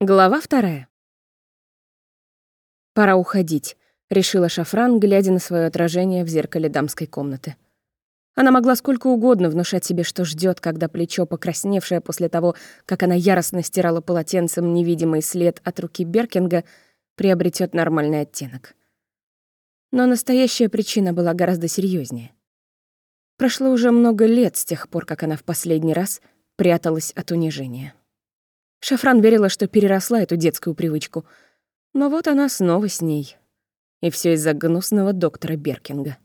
Глава вторая. «Пора уходить», — решила Шафран, глядя на свое отражение в зеркале дамской комнаты. Она могла сколько угодно внушать себе, что ждет, когда плечо, покрасневшее после того, как она яростно стирала полотенцем невидимый след от руки Беркинга, приобретет нормальный оттенок. Но настоящая причина была гораздо серьезнее. Прошло уже много лет с тех пор, как она в последний раз пряталась от унижения. Шафран верила, что переросла эту детскую привычку. Но вот она снова с ней. И все из-за гнусного доктора Беркинга.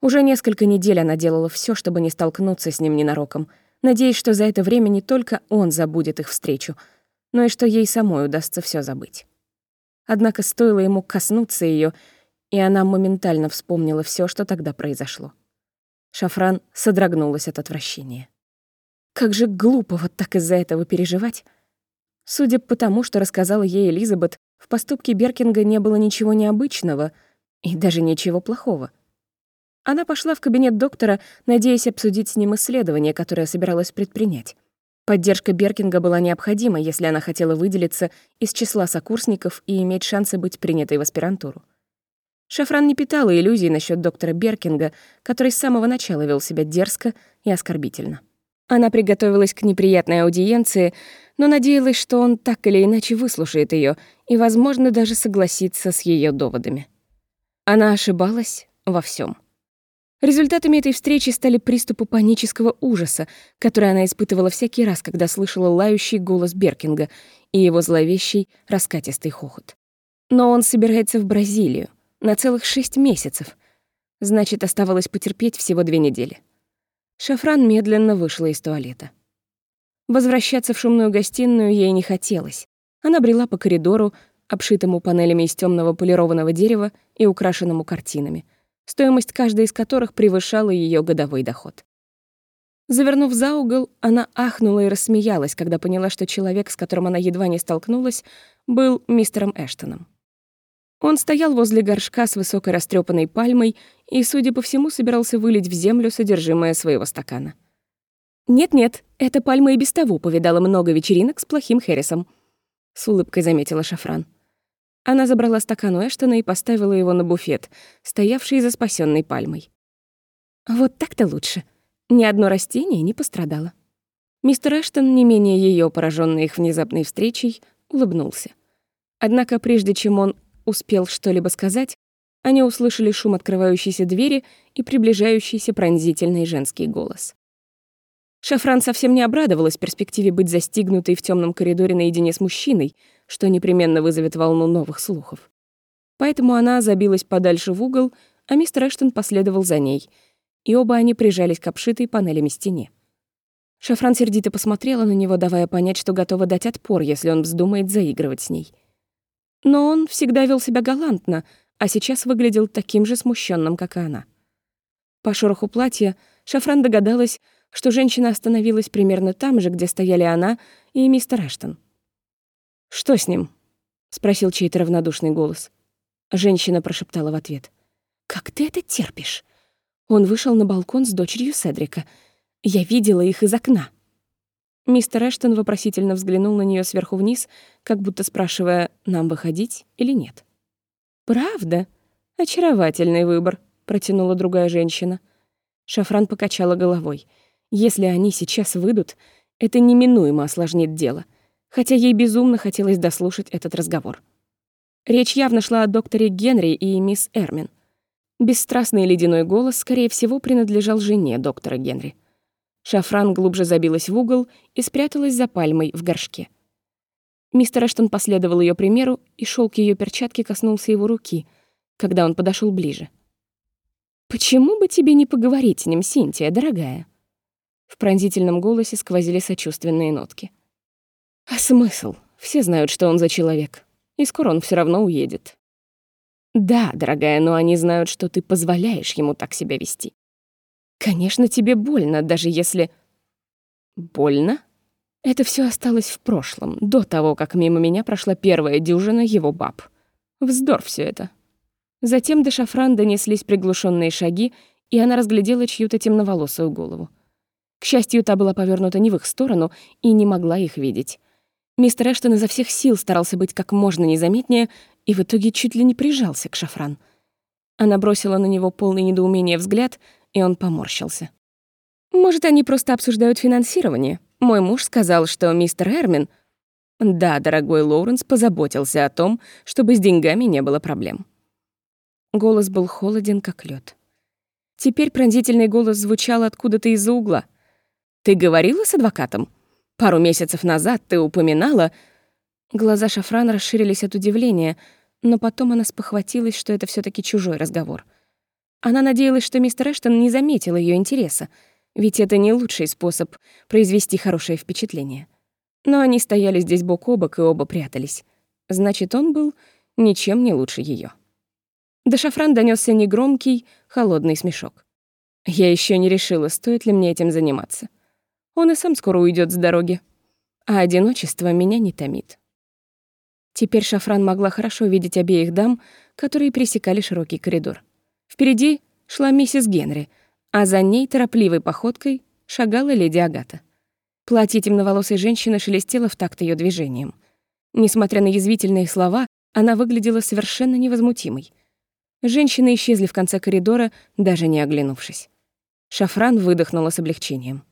Уже несколько недель она делала все, чтобы не столкнуться с ним ненароком, надеясь, что за это время не только он забудет их встречу, но и что ей самой удастся все забыть. Однако стоило ему коснуться ее, и она моментально вспомнила все, что тогда произошло. Шафран содрогнулась от отвращения. Как же глупо вот так из-за этого переживать, Судя по тому, что рассказала ей Элизабет, в поступке Беркинга не было ничего необычного и даже ничего плохого. Она пошла в кабинет доктора, надеясь обсудить с ним исследование, которое собиралась предпринять. Поддержка Беркинга была необходима, если она хотела выделиться из числа сокурсников и иметь шансы быть принятой в аспирантуру. Шафран не питала иллюзий насчет доктора Беркинга, который с самого начала вел себя дерзко и оскорбительно. Она приготовилась к неприятной аудиенции, но надеялась, что он так или иначе выслушает ее и, возможно, даже согласится с ее доводами. Она ошибалась во всем. Результатами этой встречи стали приступы панического ужаса, который она испытывала всякий раз, когда слышала лающий голос Беркинга и его зловещий раскатистый хохот. Но он собирается в Бразилию на целых шесть месяцев. Значит, оставалось потерпеть всего две недели. Шафран медленно вышла из туалета. Возвращаться в шумную гостиную ей не хотелось. Она брела по коридору, обшитому панелями из темного полированного дерева и украшенному картинами, стоимость каждой из которых превышала ее годовой доход. Завернув за угол, она ахнула и рассмеялась, когда поняла, что человек, с которым она едва не столкнулась, был мистером Эштоном. Он стоял возле горшка с высокой растрепанной пальмой и, судя по всему, собирался вылить в землю содержимое своего стакана. «Нет-нет, эта пальма и без того повидала много вечеринок с плохим Хэррисом», — с улыбкой заметила Шафран. Она забрала стакан у Эштона и поставила его на буфет, стоявший за спасенной пальмой. «Вот так-то лучше. Ни одно растение не пострадало». Мистер Эштон, не менее ее пораженный их внезапной встречей, улыбнулся. Однако прежде чем он успел что-либо сказать, они услышали шум открывающейся двери и приближающийся пронзительный женский голос. Шафран совсем не обрадовалась перспективе быть застигнутой в темном коридоре наедине с мужчиной, что непременно вызовет волну новых слухов. Поэтому она забилась подальше в угол, а мистер Эштон последовал за ней, и оба они прижались к обшитой панелями стене. Шафран сердито посмотрела на него, давая понять, что готова дать отпор, если он вздумает заигрывать с ней. Но он всегда вел себя галантно, а сейчас выглядел таким же смущенным, как и она. По шороху платья Шафран догадалась, что женщина остановилась примерно там же, где стояли она и мистер Эштон. «Что с ним?» — спросил чей-то равнодушный голос. Женщина прошептала в ответ. «Как ты это терпишь? Он вышел на балкон с дочерью Седрика. Я видела их из окна». Мистер Эштон вопросительно взглянул на нее сверху вниз, как будто спрашивая, нам выходить или нет. «Правда? Очаровательный выбор», — протянула другая женщина. Шафран покачала головой — если они сейчас выйдут, это неминуемо осложнит дело, хотя ей безумно хотелось дослушать этот разговор. Речь явно шла о докторе Генри и мисс Эрмин. Бесстрастный ледяной голос, скорее всего, принадлежал жене доктора Генри. Шафран глубже забилась в угол и спряталась за пальмой в горшке. Мистер Эштон последовал ее примеру, и шелк ее перчатки коснулся его руки, когда он подошел ближе. «Почему бы тебе не поговорить с ним, Синтия, дорогая?» В пронзительном голосе сквозили сочувственные нотки. «А смысл? Все знают, что он за человек. И скоро он все равно уедет». «Да, дорогая, но они знают, что ты позволяешь ему так себя вести. Конечно, тебе больно, даже если...» «Больно?» Это все осталось в прошлом, до того, как мимо меня прошла первая дюжина его баб. Вздор все это. Затем до шафран донеслись приглушенные шаги, и она разглядела чью-то темноволосую голову. К счастью, та была повернута не в их сторону и не могла их видеть. Мистер Эштон изо всех сил старался быть как можно незаметнее и в итоге чуть ли не прижался к Шафран. Она бросила на него полный недоумения взгляд, и он поморщился. «Может, они просто обсуждают финансирование? Мой муж сказал, что мистер Эрмин...» «Да, дорогой Лоуренс позаботился о том, чтобы с деньгами не было проблем». Голос был холоден, как лед. Теперь пронзительный голос звучал откуда-то из-за угла. «Ты говорила с адвокатом? Пару месяцев назад ты упоминала...» Глаза Шафрана расширились от удивления, но потом она спохватилась, что это все таки чужой разговор. Она надеялась, что мистер Эштон не заметил ее интереса, ведь это не лучший способ произвести хорошее впечатление. Но они стояли здесь бок о бок и оба прятались. Значит, он был ничем не лучше ее. До шафран донесся негромкий, холодный смешок. Я еще не решила, стоит ли мне этим заниматься. Он и сам скоро уйдет с дороги. А одиночество меня не томит. Теперь Шафран могла хорошо видеть обеих дам, которые пересекали широкий коридор. Впереди шла миссис Генри — а за ней торопливой походкой шагала леди Агата. Платье темноволосой женщины шелестело в такт ее движением. Несмотря на язвительные слова, она выглядела совершенно невозмутимой. Женщины исчезли в конце коридора, даже не оглянувшись. Шафран выдохнула с облегчением.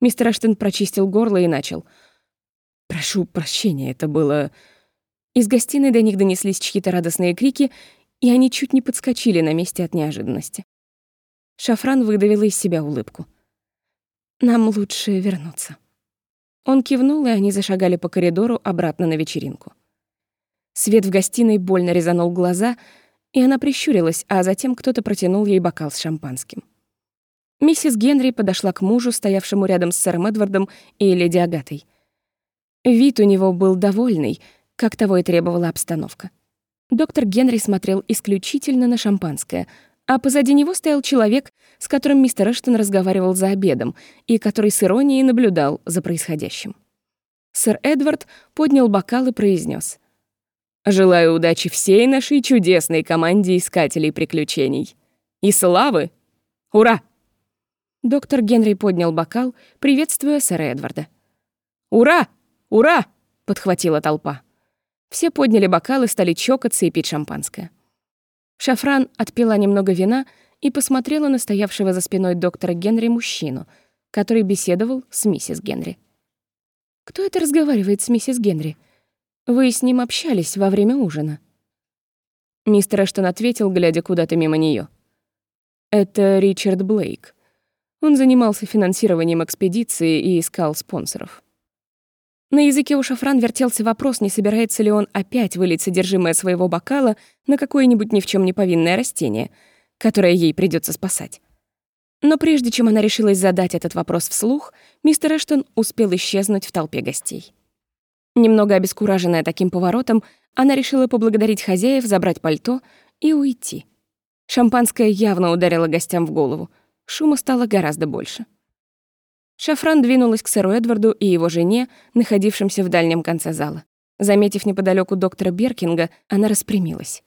Мистер Аштон прочистил горло и начал. «Прошу прощения, это было...» Из гостиной до них донеслись чьи-то радостные крики, и они чуть не подскочили на месте от неожиданности. Шафран выдавила из себя улыбку. «Нам лучше вернуться». Он кивнул, и они зашагали по коридору обратно на вечеринку. Свет в гостиной больно резанул глаза, и она прищурилась, а затем кто-то протянул ей бокал с шампанским. Миссис Генри подошла к мужу, стоявшему рядом с сэром Эдвардом и леди Агатой. Вид у него был довольный, как того и требовала обстановка. Доктор Генри смотрел исключительно на шампанское — а позади него стоял человек, с которым мистер Эштон разговаривал за обедом и который с иронией наблюдал за происходящим. Сэр Эдвард поднял бокал и произнес: «Желаю удачи всей нашей чудесной команде искателей приключений. И славы! Ура!» Доктор Генри поднял бокал, приветствуя сэра Эдварда. «Ура! Ура!» — подхватила толпа. Все подняли бокалы, стали чокаться и пить шампанское. Шафран отпила немного вина и посмотрела на стоявшего за спиной доктора Генри мужчину, который беседовал с миссис Генри. «Кто это разговаривает с миссис Генри? Вы с ним общались во время ужина?» Мистер Эштон ответил, глядя куда-то мимо нее. «Это Ричард Блейк. Он занимался финансированием экспедиции и искал спонсоров». На языке у Шафран вертелся вопрос, не собирается ли он опять вылить содержимое своего бокала на какое-нибудь ни в чем не повинное растение, которое ей придется спасать. Но прежде чем она решилась задать этот вопрос вслух, мистер Эштон успел исчезнуть в толпе гостей. Немного обескураженная таким поворотом, она решила поблагодарить хозяев, забрать пальто и уйти. Шампанское явно ударило гостям в голову. Шума стало гораздо больше. Шафран двинулась к сэру Эдварду и его жене, находившимся в дальнем конце зала. Заметив неподалеку доктора Беркинга, она распрямилась.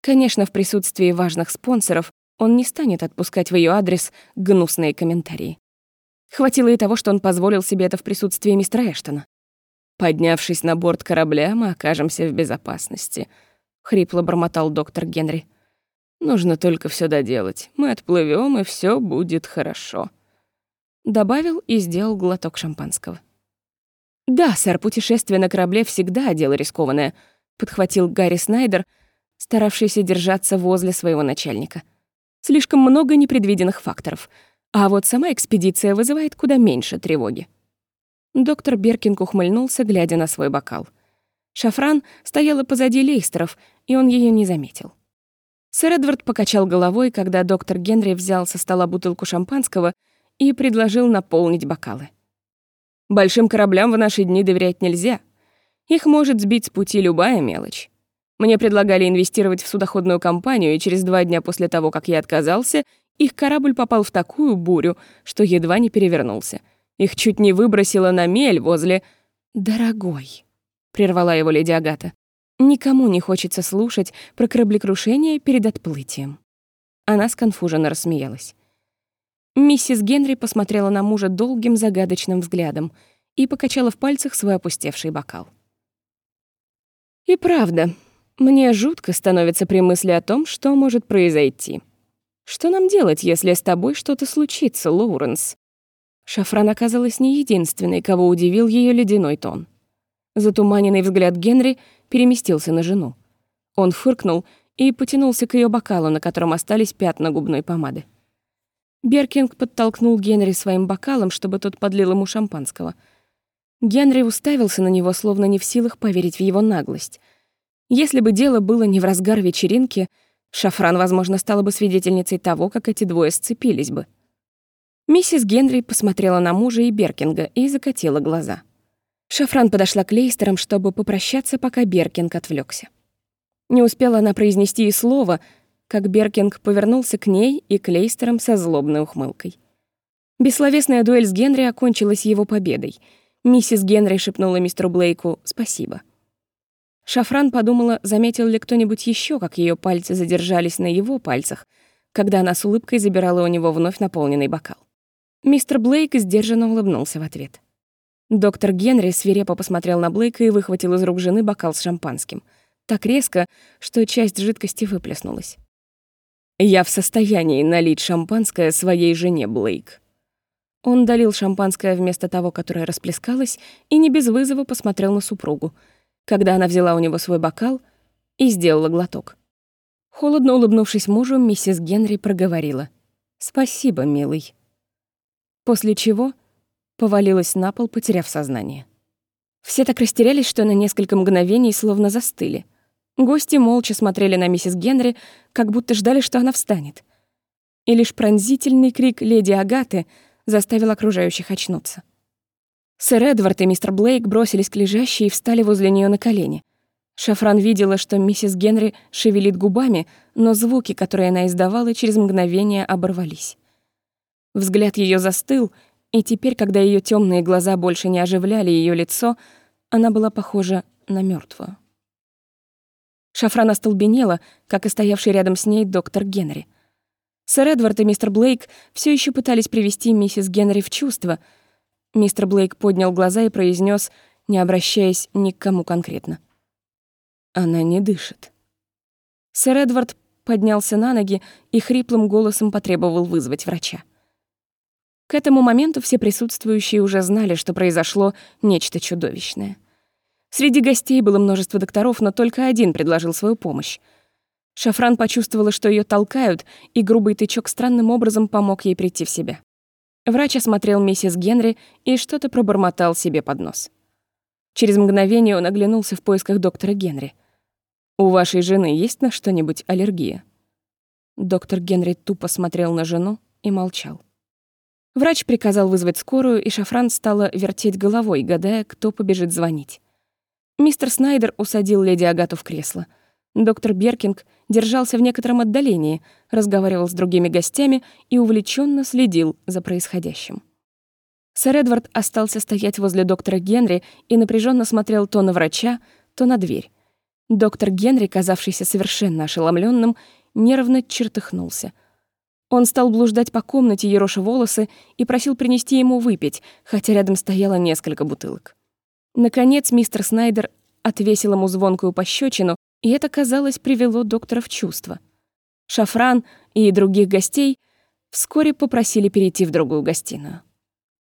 Конечно, в присутствии важных спонсоров он не станет отпускать в ее адрес гнусные комментарии. Хватило и того, что он позволил себе это в присутствии мистера Эштона. «Поднявшись на борт корабля, мы окажемся в безопасности», — хрипло бормотал доктор Генри. «Нужно только все доделать. Мы отплывем, и все будет хорошо». Добавил и сделал глоток шампанского. «Да, сэр, путешествие на корабле всегда дело рискованное», — подхватил Гарри Снайдер, старавшийся держаться возле своего начальника. «Слишком много непредвиденных факторов, а вот сама экспедиция вызывает куда меньше тревоги». Доктор Беркинг ухмыльнулся, глядя на свой бокал. Шафран стояла позади Лейстеров, и он ее не заметил. Сэр Эдвард покачал головой, когда доктор Генри взял со стола бутылку шампанского и предложил наполнить бокалы. Большим кораблям в наши дни доверять нельзя. Их может сбить с пути любая мелочь. Мне предлагали инвестировать в судоходную компанию, и через два дня после того, как я отказался, их корабль попал в такую бурю, что едва не перевернулся. Их чуть не выбросило на мель возле... «Дорогой», — прервала его леди Агата, «никому не хочется слушать про кораблекрушение перед отплытием». Она сконфуженно рассмеялась. Миссис Генри посмотрела на мужа долгим загадочным взглядом и покачала в пальцах свой опустевший бокал. И правда, мне жутко становится при мысли о том, что может произойти. Что нам делать, если с тобой что-то случится, Лоуренс? Шафран оказалась не единственной, кого удивил ее ледяной тон. Затуманенный взгляд Генри переместился на жену. Он фыркнул и потянулся к ее бокалу, на котором остались пятна губной помады. Беркинг подтолкнул Генри своим бокалом, чтобы тот подлил ему шампанского. Генри уставился на него, словно не в силах поверить в его наглость. Если бы дело было не в разгар вечеринки, Шафран, возможно, стала бы свидетельницей того, как эти двое сцепились бы. Миссис Генри посмотрела на мужа и Беркинга и закатила глаза. Шафран подошла к Лейстерам, чтобы попрощаться, пока Беркинг отвлекся. Не успела она произнести и слова, как Беркинг повернулся к ней и к Лейстерам со злобной ухмылкой. Бессловесная дуэль с Генри окончилась его победой. Миссис Генри шепнула мистеру Блейку «спасибо». Шафран подумала, заметил ли кто-нибудь еще, как ее пальцы задержались на его пальцах, когда она с улыбкой забирала у него вновь наполненный бокал. Мистер Блейк сдержанно улыбнулся в ответ. Доктор Генри свирепо посмотрел на Блейка и выхватил из рук жены бокал с шампанским. Так резко, что часть жидкости выплеснулась. «Я в состоянии налить шампанское своей жене, Блейк». Он долил шампанское вместо того, которое расплескалось, и не без вызова посмотрел на супругу, когда она взяла у него свой бокал и сделала глоток. Холодно улыбнувшись мужу, миссис Генри проговорила. «Спасибо, милый». После чего повалилась на пол, потеряв сознание. Все так растерялись, что на несколько мгновений словно застыли. Гости молча смотрели на миссис Генри, как будто ждали, что она встанет. И лишь пронзительный крик леди Агаты заставил окружающих очнуться. Сэр Эдвард и мистер Блейк бросились к лежащей и встали возле нее на колени. Шафран видела, что миссис Генри шевелит губами, но звуки, которые она издавала, через мгновение оборвались. Взгляд ее застыл, и теперь, когда ее темные глаза больше не оживляли ее лицо, она была похожа на мертвую. Шафран остолбенела, как и стоявший рядом с ней доктор Генри. Сэр Эдвард и мистер Блейк все еще пытались привести миссис Генри в чувство. Мистер Блейк поднял глаза и произнес, не обращаясь ни к кому конкретно. «Она не дышит». Сэр Эдвард поднялся на ноги и хриплым голосом потребовал вызвать врача. К этому моменту все присутствующие уже знали, что произошло нечто чудовищное. Среди гостей было множество докторов, но только один предложил свою помощь. Шафран почувствовала, что ее толкают, и грубый тычок странным образом помог ей прийти в себя. Врач осмотрел миссис Генри и что-то пробормотал себе под нос. Через мгновение он оглянулся в поисках доктора Генри. «У вашей жены есть на что-нибудь аллергия?» Доктор Генри тупо смотрел на жену и молчал. Врач приказал вызвать скорую, и Шафран стала вертеть головой, гадая, кто побежит звонить. Мистер Снайдер усадил леди Агату в кресло. Доктор Беркинг держался в некотором отдалении, разговаривал с другими гостями и увлеченно следил за происходящим. Сэр Эдвард остался стоять возле доктора Генри и напряженно смотрел то на врача, то на дверь. Доктор Генри, казавшийся совершенно ошеломленным, нервно чертыхнулся — он стал блуждать по комнате, ероша волосы, и просил принести ему выпить, хотя рядом стояло несколько бутылок. Наконец мистер Снайдер отвесил ему звонкую пощечину, и это, казалось, привело доктора в чувство. Шафран и других гостей вскоре попросили перейти в другую гостиную.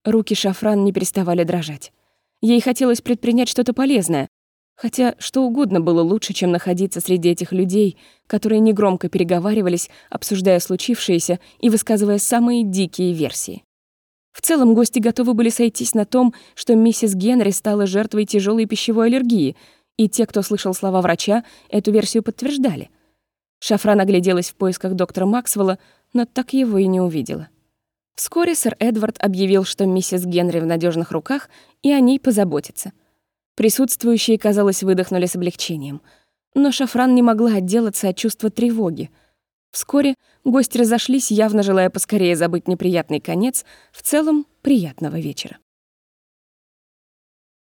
Руки Шафран не переставали дрожать. Ей хотелось предпринять что-то полезное, Хотя что угодно было лучше, чем находиться среди этих людей, которые негромко переговаривались, обсуждая случившееся и высказывая самые дикие версии. В целом гости готовы были сойтись на том, что миссис Генри стала жертвой тяжелой пищевой аллергии, и те, кто слышал слова врача, эту версию подтверждали. Шафран огляделась в поисках доктора Максвелла, но так его и не увидела. Вскоре сэр Эдвард объявил, что миссис Генри в надежных руках, и о ней позаботится. Присутствующие, казалось, выдохнули с облегчением. Но Шафран не могла отделаться от чувства тревоги. Вскоре гости разошлись, явно желая поскорее забыть неприятный конец, в целом приятного вечера.